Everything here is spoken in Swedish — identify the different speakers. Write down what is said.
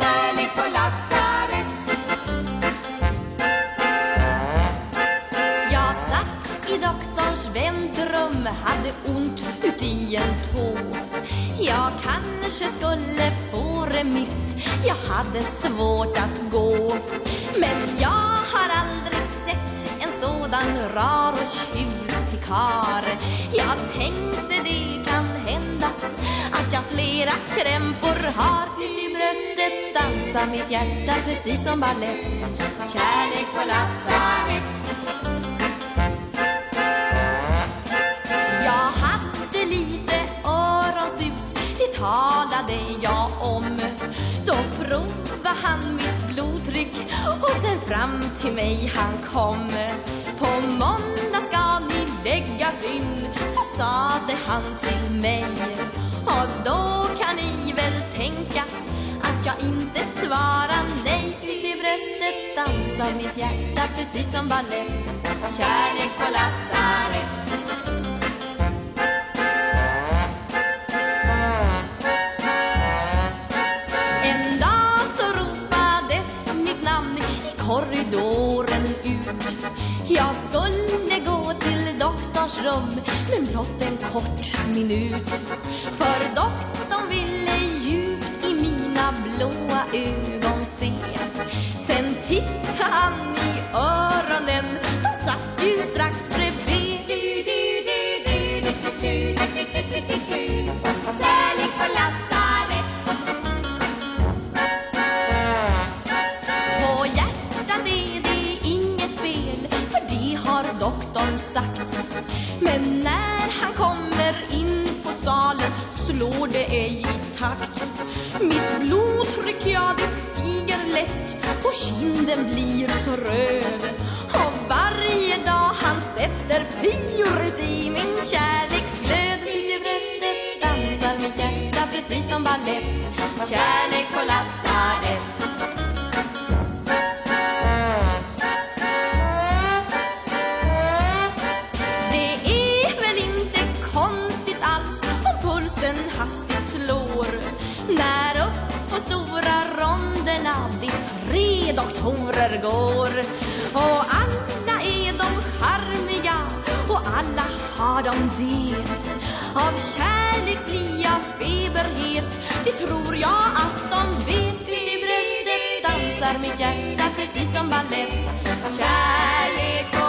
Speaker 1: Kärlek på lasarett Jag satt i doktorns väntrum Hade ont uti en tå. Jag kanske skulle få remiss Jag hade svårt att gå. Men jag har aldrig sett en sådan rar och tjusig kar Jag tänkte det kan hända Att jag flera krämpor har. Ut i bröstet dansar mitt hjärta precis som ballett. Kärlek på lasarett. Jag hade lite öronsus Det talade jag om. Då provade han mitt blodtryck Och sen fram till mig han kom. På måndag ska ni läggas in Så sade han till mig. Och då kan ni väl tänka Att jag inte svarar nej. Ut i bröstet dansar mitt hjärta Precis som ballett. Kärlek på lasarett. En dag så ropades mitt namn i korridoren ut. Jag skulle dem men blott en kort minut För doktorn ville djupt i mina blåa ögon se Sen tittade han i öronen, de satt ju strax bredvid du, du, du, du, du, du, du, du, du, du, du. Kärlek på lasarett På hjärtat är det inget fel För det har doktorn sagt ej i takt. Mitt blodtryck, ja det stiger lätt Och kinden blir så röd. Och varje dag han sätter fyret i min kärleksglöd. Till bröstet dansar mitt hjärta precis som ballett. Kärlek på lasarett. Det när upp på stora ronderna de tre doktorer går. Och alla är de charmiga och alla har de det. Av kärlek blir jag feberhet, det tror jag att de vet i bröstet dansar mitt hjärta precis som ballett. Kärlek